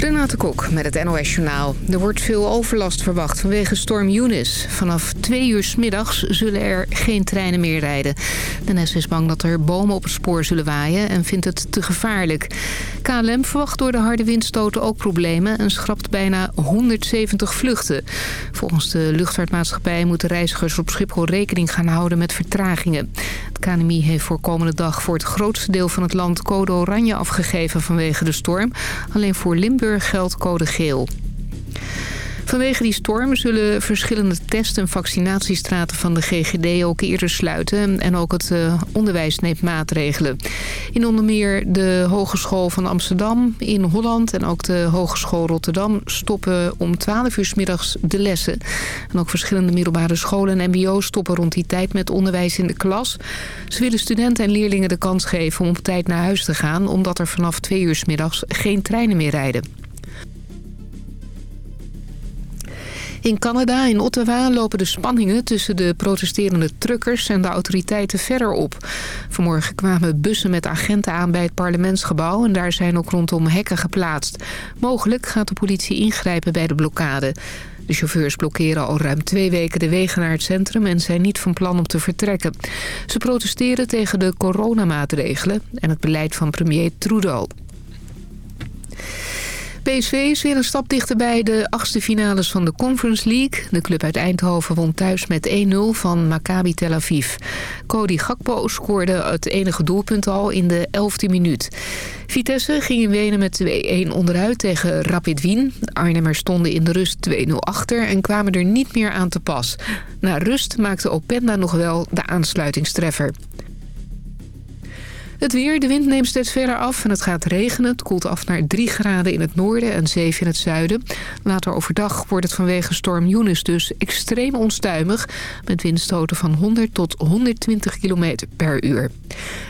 Renate Kok met het NOS Journaal. Er wordt veel overlast verwacht vanwege storm Eunice. Vanaf twee uur s middags zullen er geen treinen meer rijden. De NS is bang dat er bomen op het spoor zullen waaien en vindt het te gevaarlijk. KLM verwacht door de harde windstoten ook problemen... en schrapt bijna 170 vluchten. Volgens de luchtvaartmaatschappij moeten reizigers op Schiphol rekening gaan houden met vertragingen. Het KNMI heeft voor komende dag voor het grootste deel van het land code oranje afgegeven vanwege de storm. Alleen voor Limburg geldt code geel. Vanwege die storm zullen verschillende test- en vaccinatiestraten van de GGD ook eerder sluiten. En ook het uh, onderwijs neemt maatregelen. In onder meer de Hogeschool van Amsterdam, in Holland en ook de Hogeschool Rotterdam stoppen om 12 uur s middags de lessen. En ook verschillende middelbare scholen en mbo's stoppen rond die tijd met onderwijs in de klas. Ze willen studenten en leerlingen de kans geven om op tijd naar huis te gaan, omdat er vanaf 2 uur s middags geen treinen meer rijden. In Canada, in Ottawa, lopen de spanningen tussen de protesterende truckers en de autoriteiten verder op. Vanmorgen kwamen bussen met agenten aan bij het parlementsgebouw en daar zijn ook rondom hekken geplaatst. Mogelijk gaat de politie ingrijpen bij de blokkade. De chauffeurs blokkeren al ruim twee weken de wegen naar het centrum en zijn niet van plan om te vertrekken. Ze protesteren tegen de coronamaatregelen en het beleid van premier Trudeau. PSV is weer een stap dichterbij de achtste finales van de Conference League. De club uit Eindhoven won thuis met 1-0 van Maccabi Tel Aviv. Cody Gakpo scoorde het enige doelpunt al in de 11e minuut. Vitesse ging in Wenen met 2-1 onderuit tegen Rapid Wien. De Arnhemmers stonden in de rust 2-0 achter en kwamen er niet meer aan te pas. Na rust maakte Openda nog wel de aansluitingstreffer. Het weer, de wind neemt steeds verder af en het gaat regenen. Het koelt af naar 3 graden in het noorden en 7 in het zuiden. Later overdag wordt het vanwege storm Yunus dus extreem onstuimig... met windstoten van 100 tot 120 km per uur.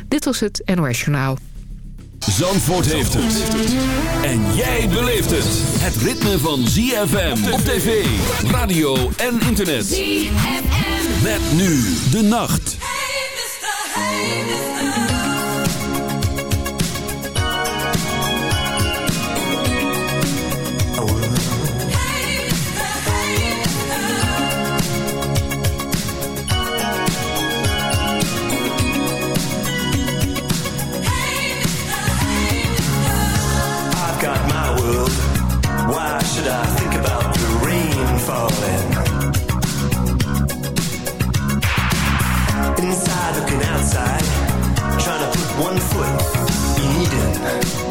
Dit was het NOS Journaal. Zandvoort heeft het. En jij beleeft het. Het ritme van ZFM op tv, radio en internet. ZFM. Met nu de nacht. Hey, mister, hey, mister. need.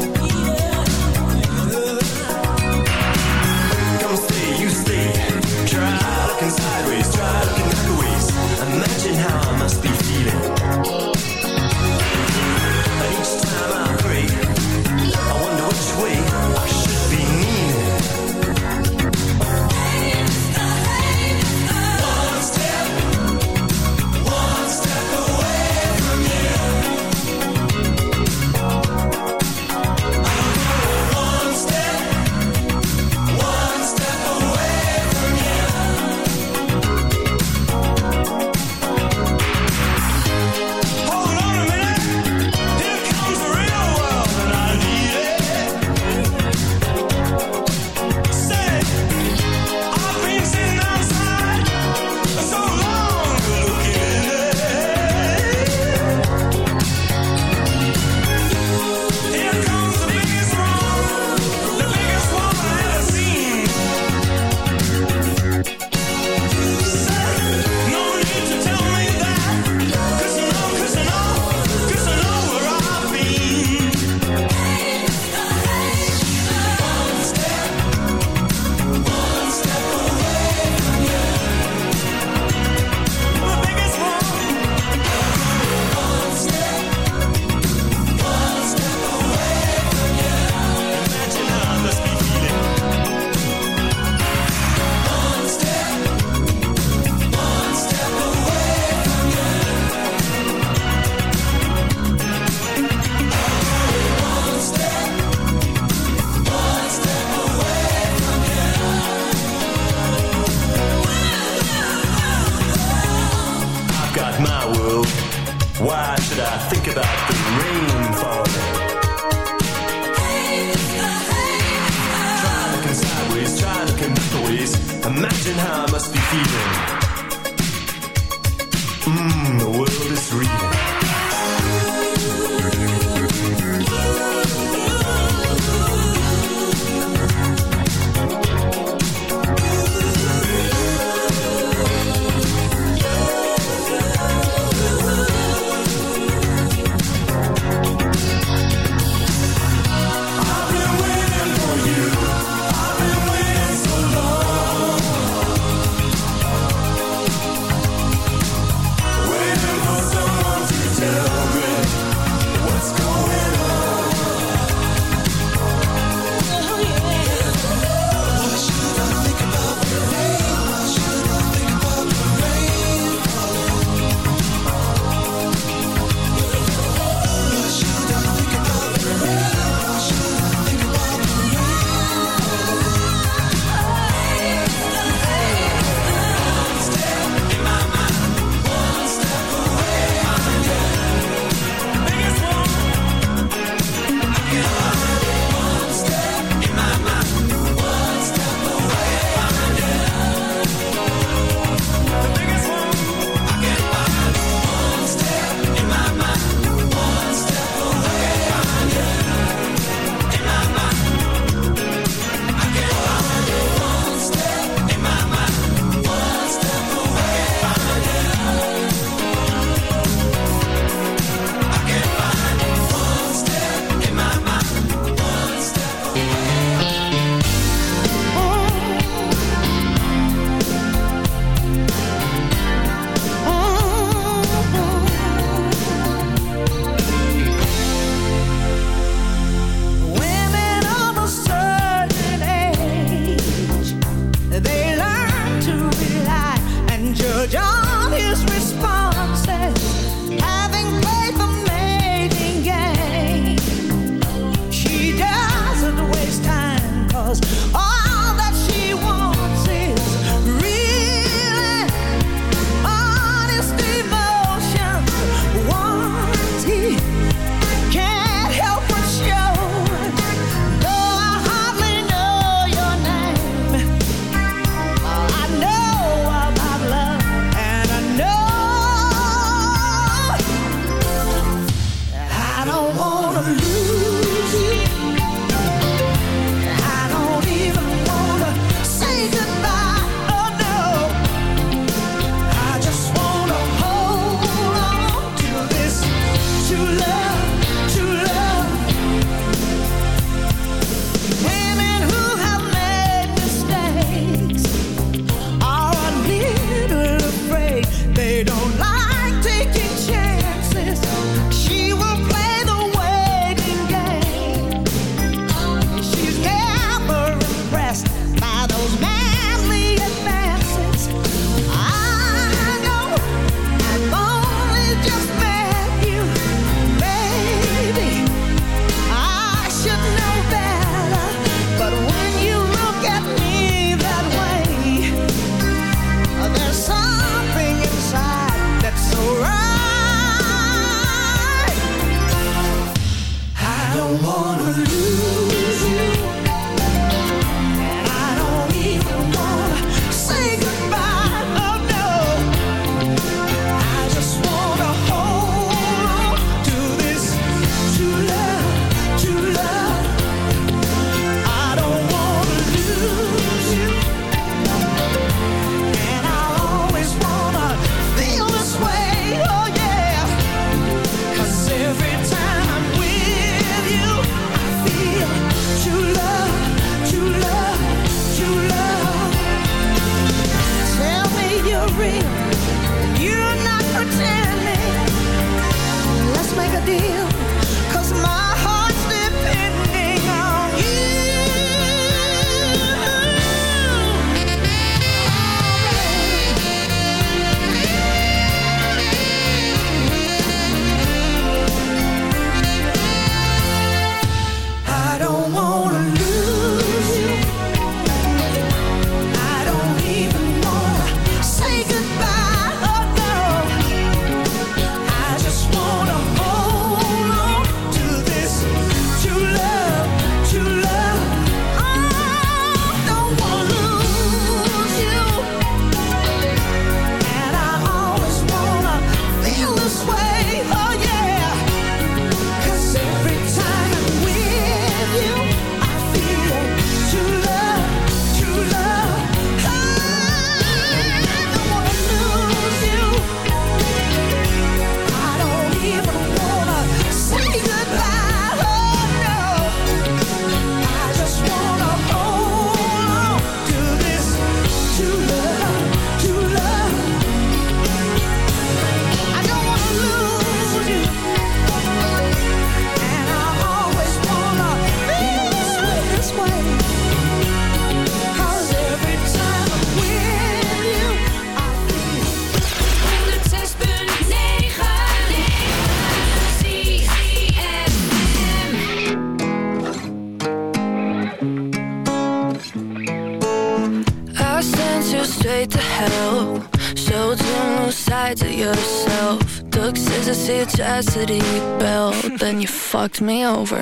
fucked me over.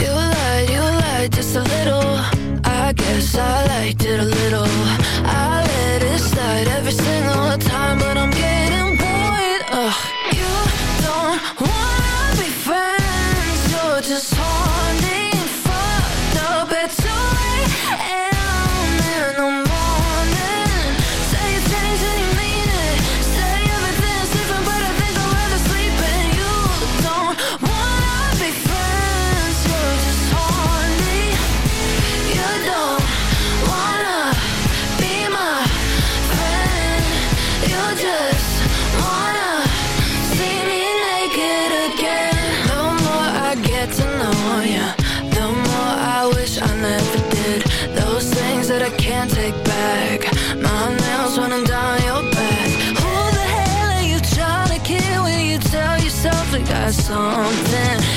You lied, you lied just a little. I guess I liked it a little. got something.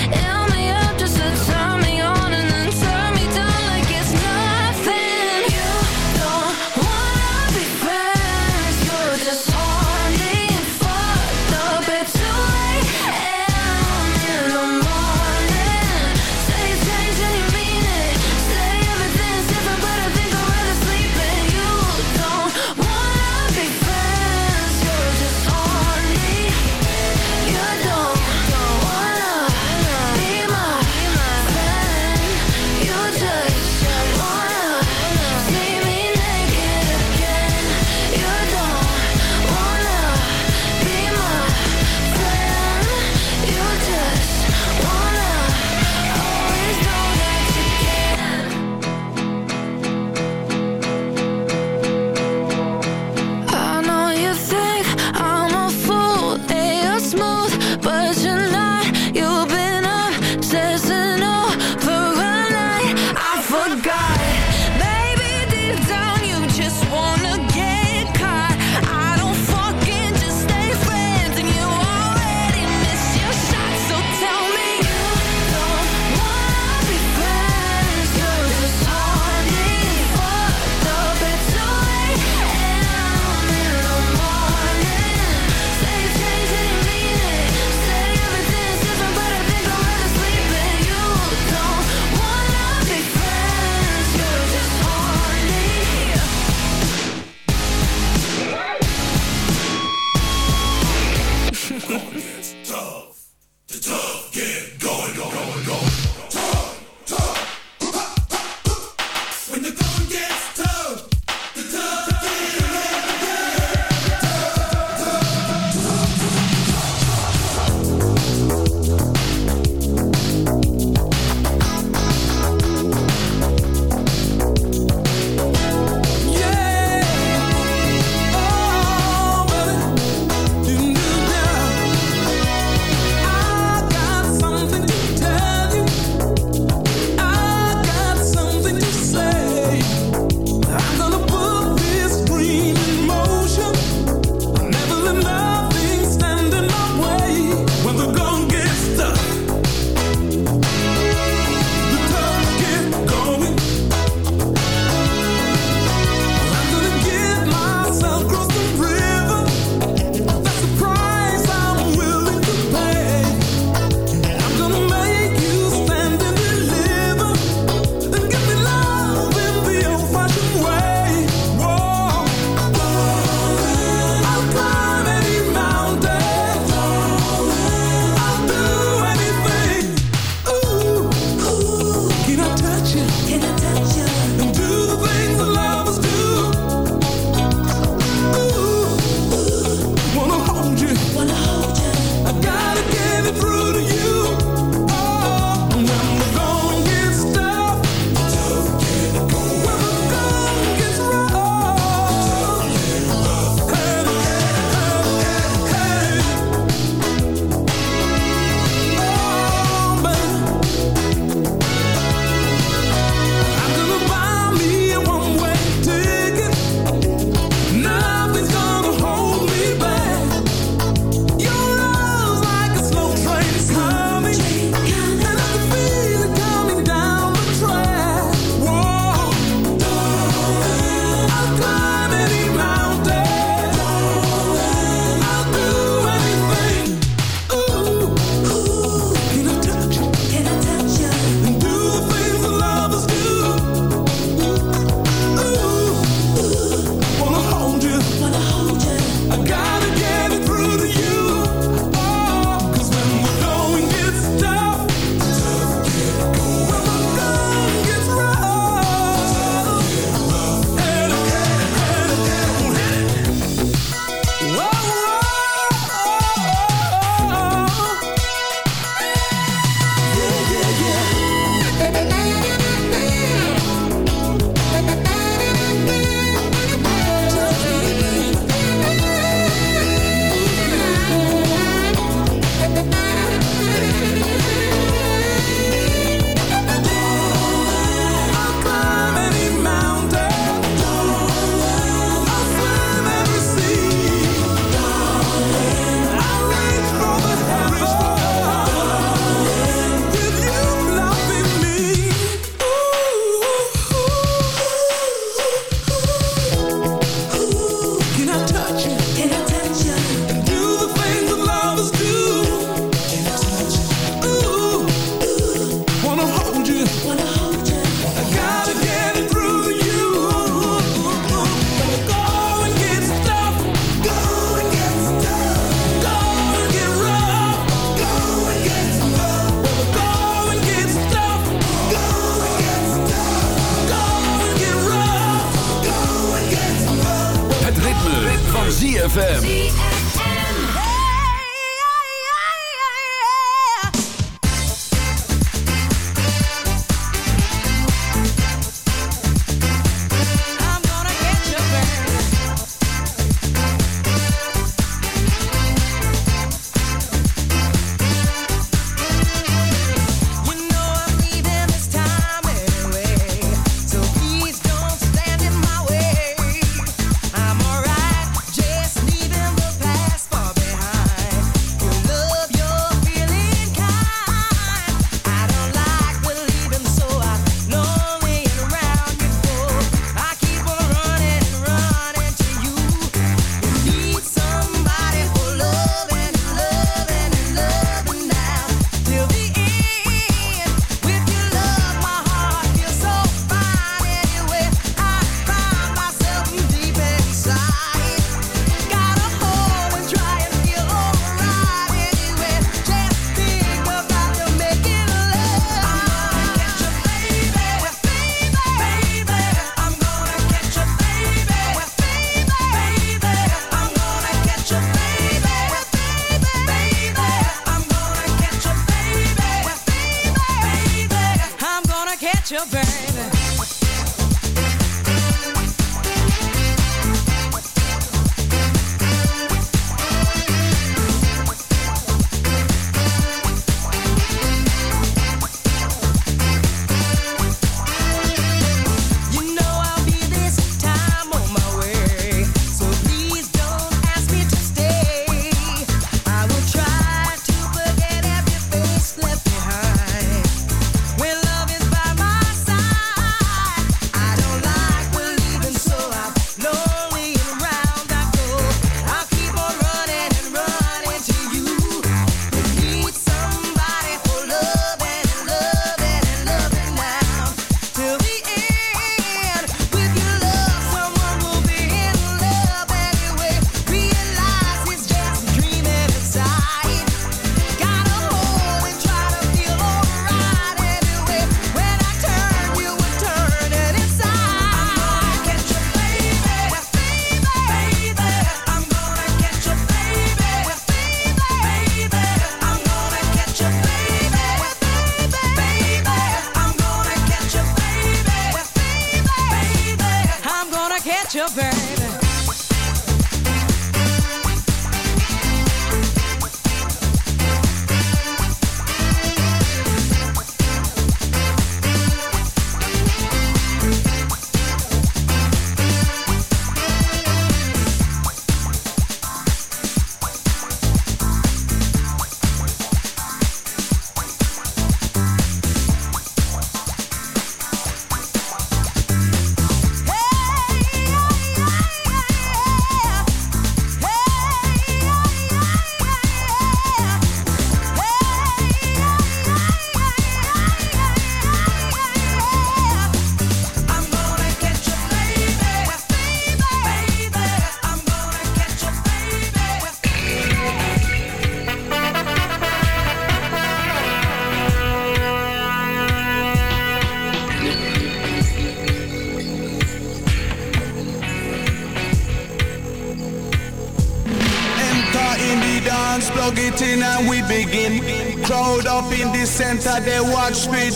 Center, they watch me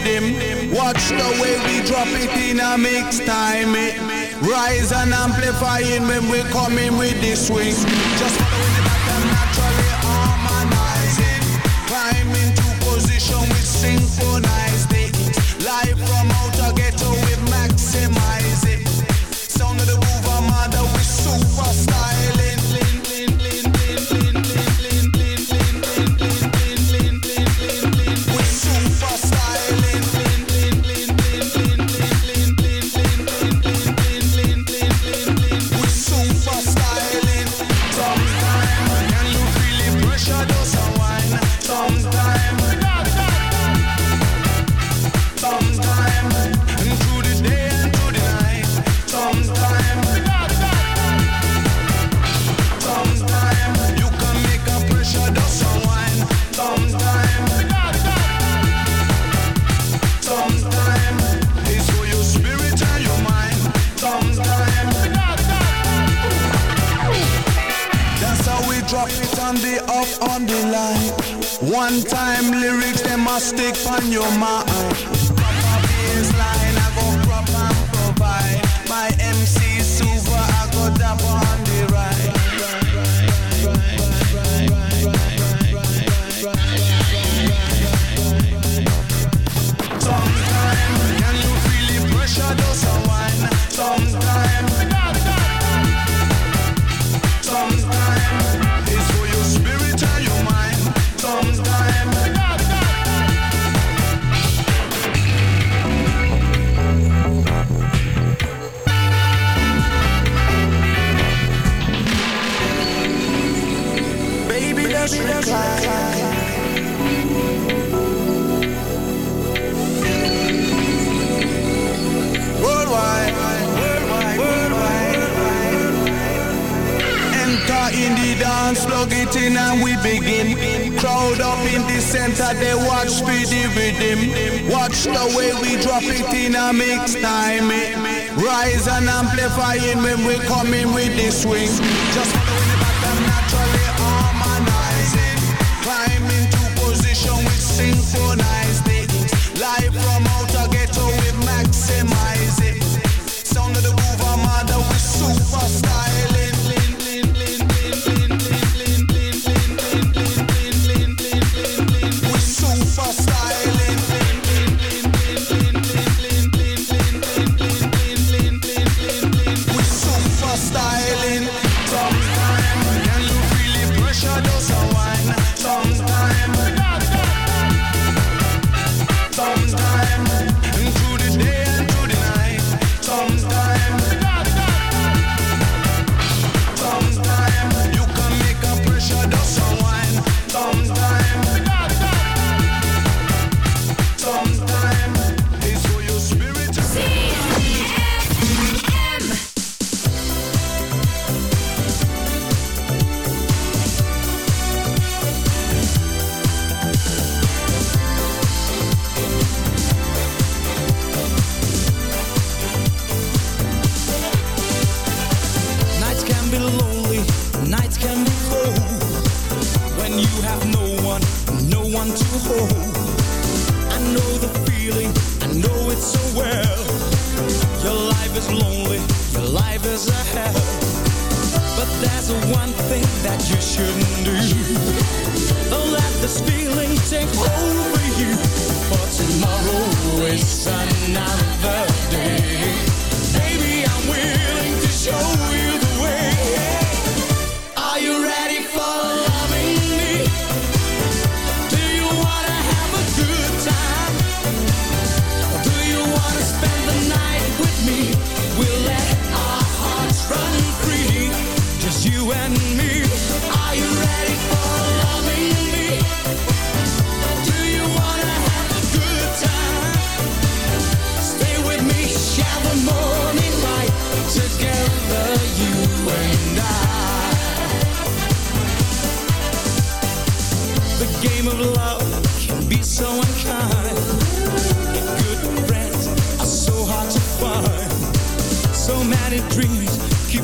him. Watch the way we drop it in a mix time. It rise and amplifying when we coming with the swing. Just stick on your mind. when we coming with this swing.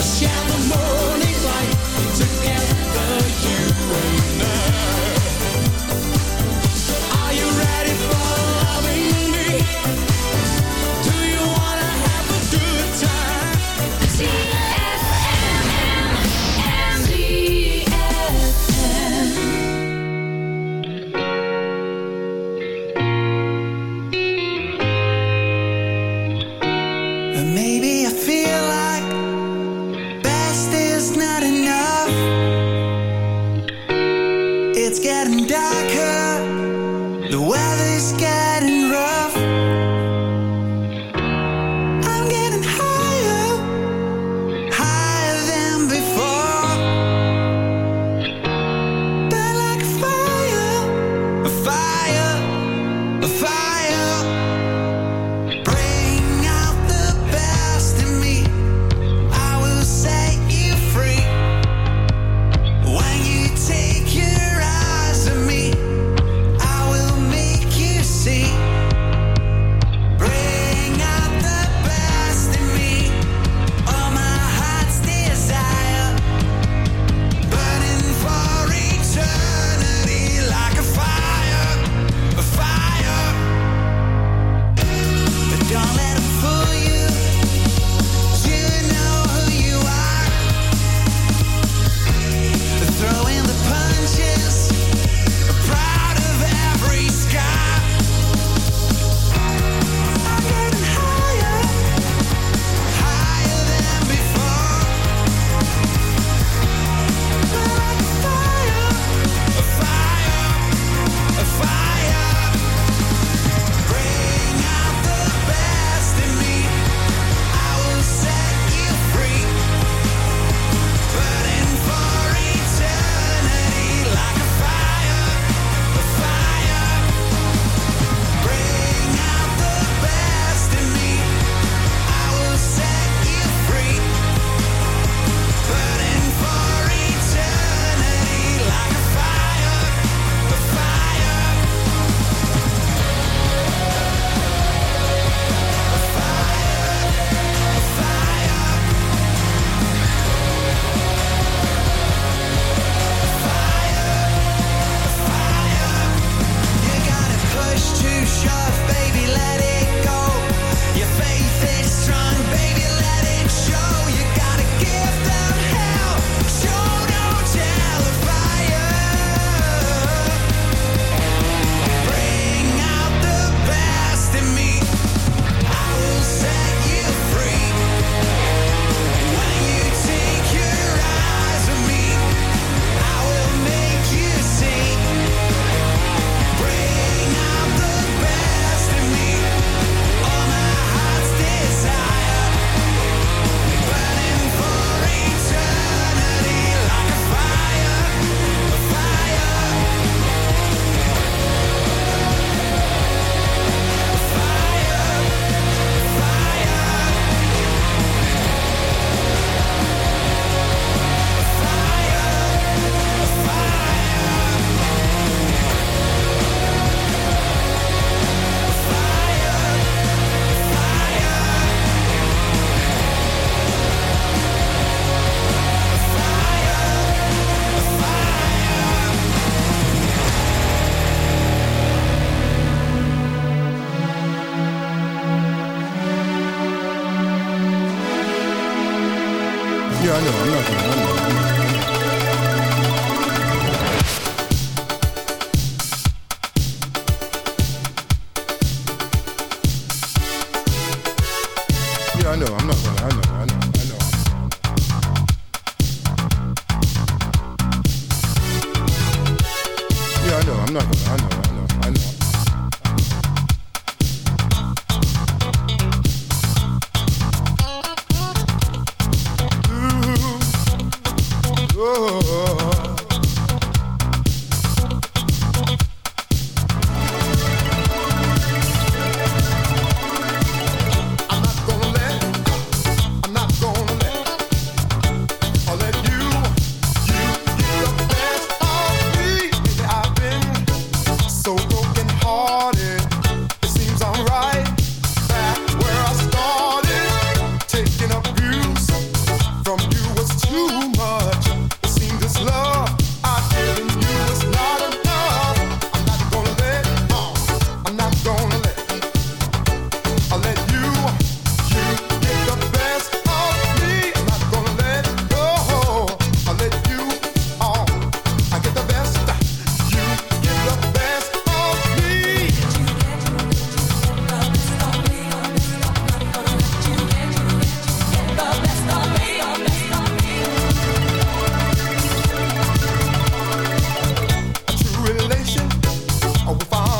It's animal.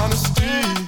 honesty.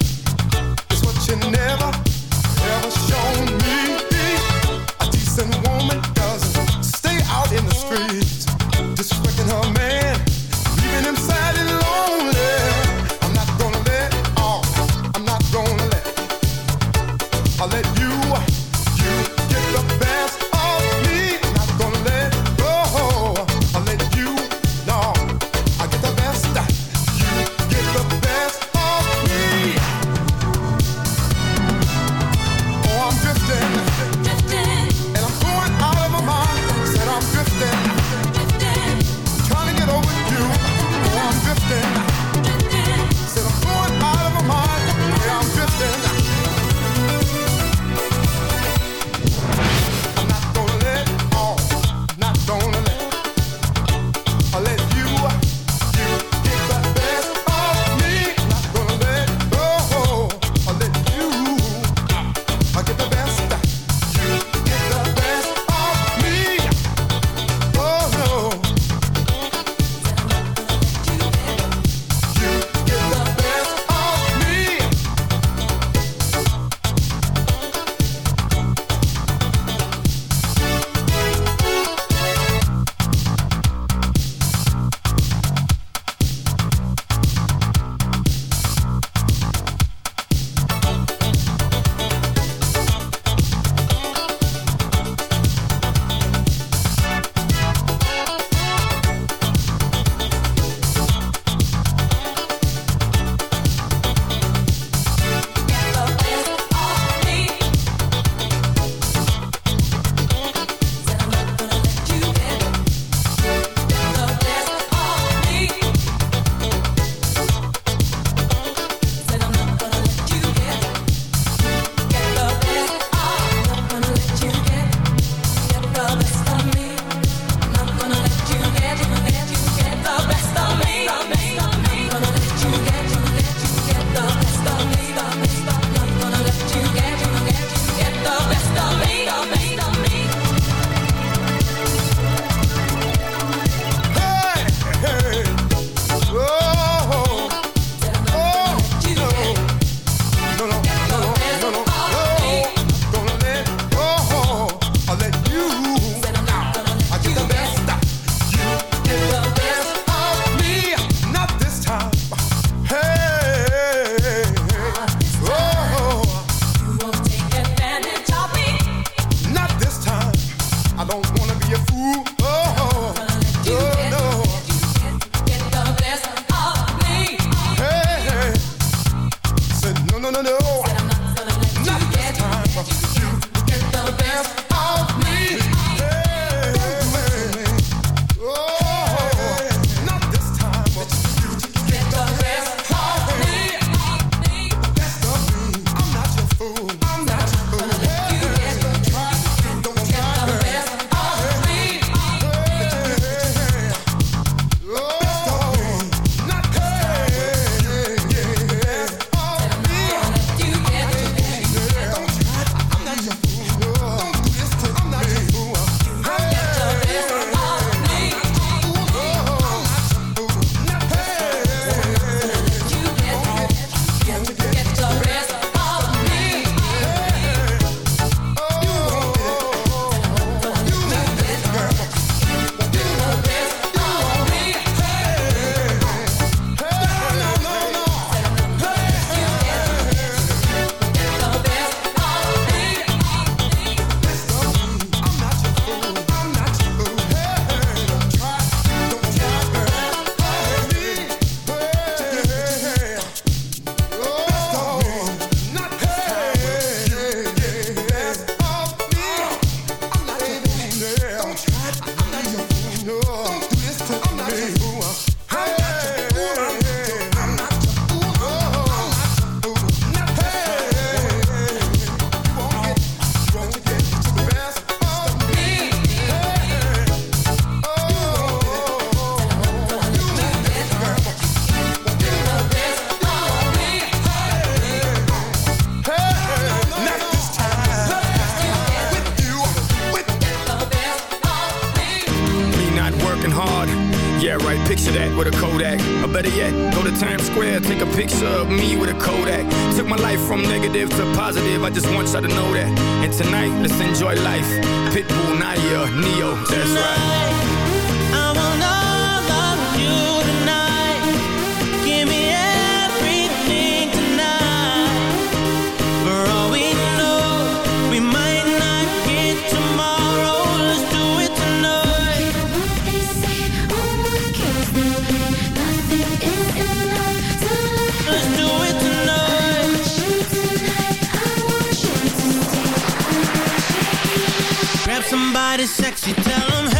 Sexy,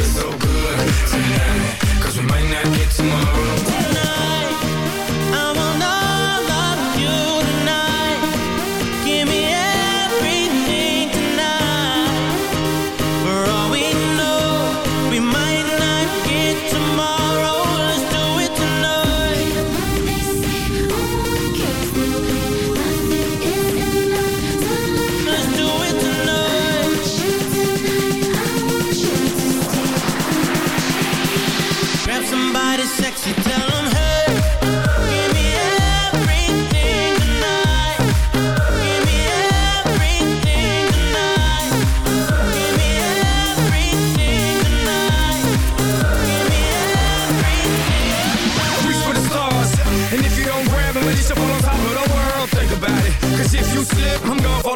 tomorrow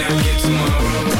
now get tomorrow.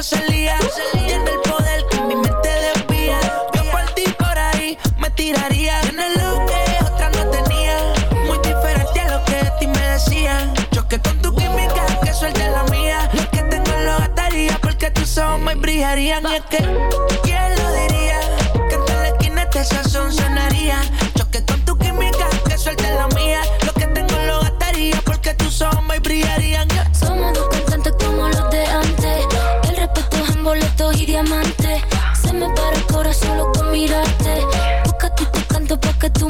Rosalía. Tiene el poder que mi mente desvía. Yo por ti por ahí me tiraría. Tiene lo que otra no tenía. Muy diferente a lo que de ti me decían. Choque con tu química, que suelte la mía. Lo que tengo lo gastaría porque tus ojos me brillarían. Y es que, ¿quién lo diría? Que en la esquina este sazón sonaría.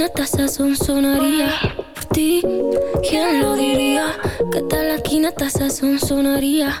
Una taza son sonaría por ti. ¿Quién lo diría? Que tal aquí una taza son sonaría?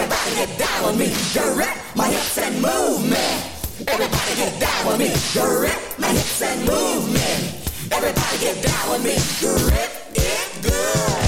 Everybody get down with me. Grip my hips and move me. Everybody get down with me. Grip my hips and move me. Everybody get down with me. Grip it good.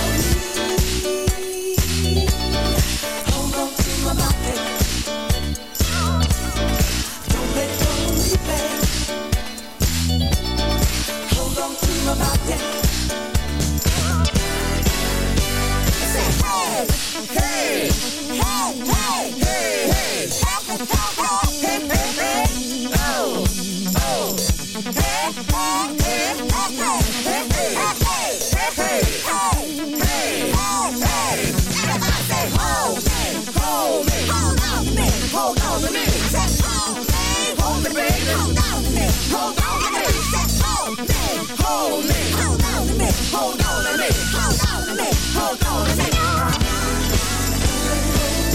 on to me, hold on to me. Hold me, hold me, hold on to me, hold on to me, hold on to me, hold on to me.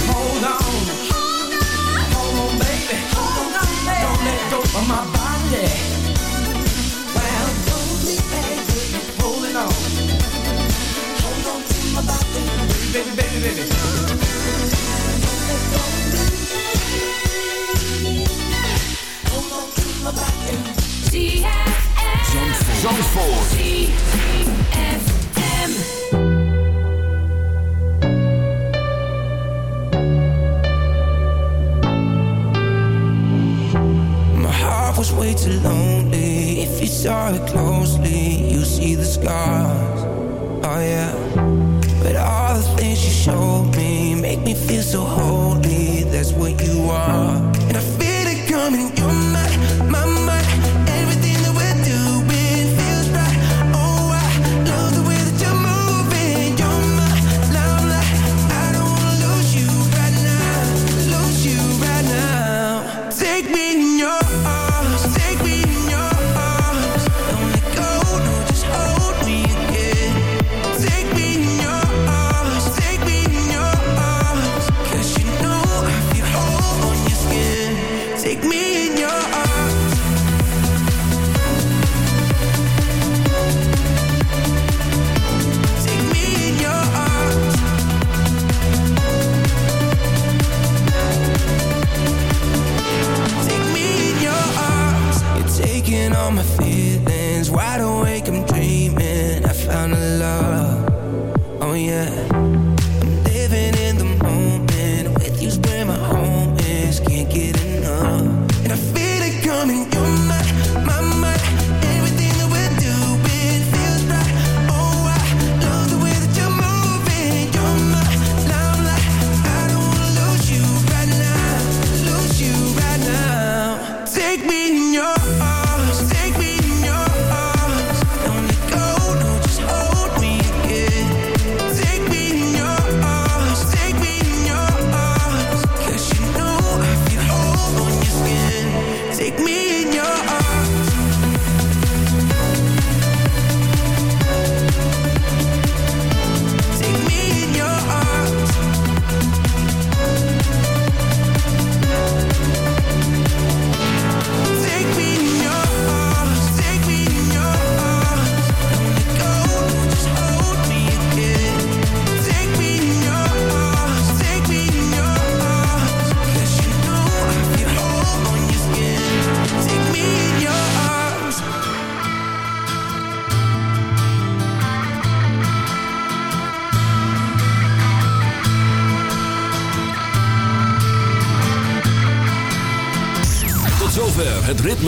Hold on. Hold on, hold on, baby. Don't let go of my body. Well, hold me, baby. Holding on. Hold on to my body. Baby, baby, baby. On to my body. Zandvoort. My heart was way too lonely. If you saw it closely, you see the scars. Oh yeah. But all the things you showed me make me feel so holy. That's what you are. Coming. You're my, my,